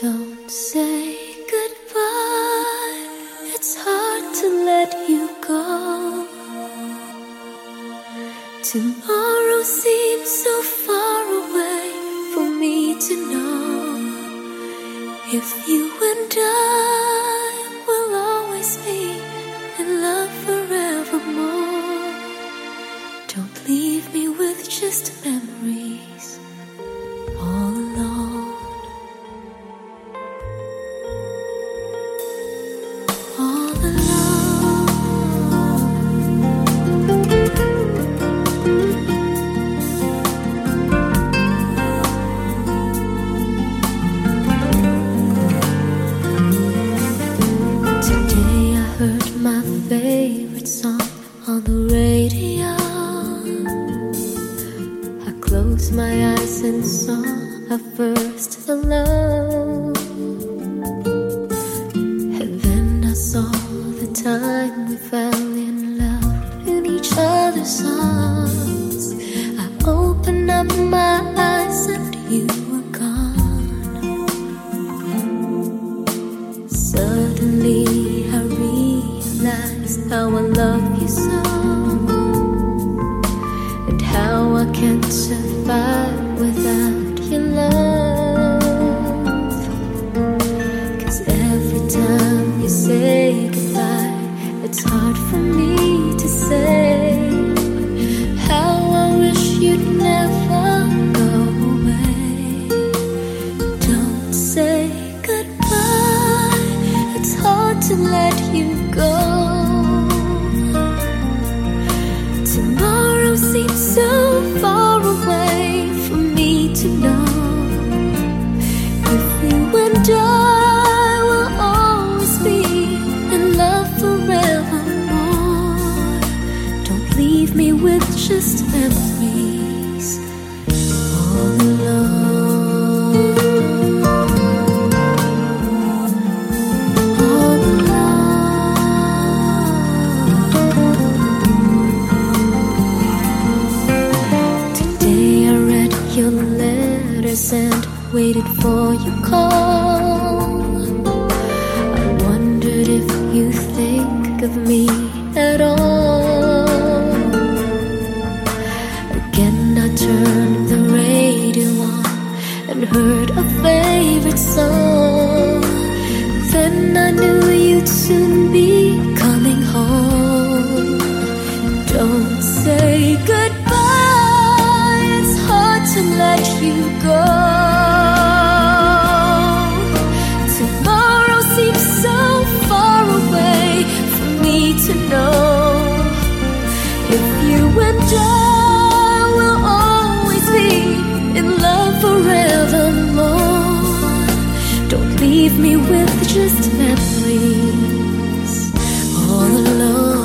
Don't say goodbye. It's hard to let you go. Tomorrow seems so far away for me to know if you and closed my eyes and saw our first hello. And then I saw the time we fell in love in each other's arms. I opened up my eyes and you were gone. Suddenly I realized how I love you so can't survive without your love. Cause every time you say goodbye It's hard for me to say just memories all alone. All alone. Today I read your letters and waited for your call. I wondered if you think of me at all. Soon be coming home. Don't say goodbye, it's hard to let you go. Don't leave me with just memories all alone.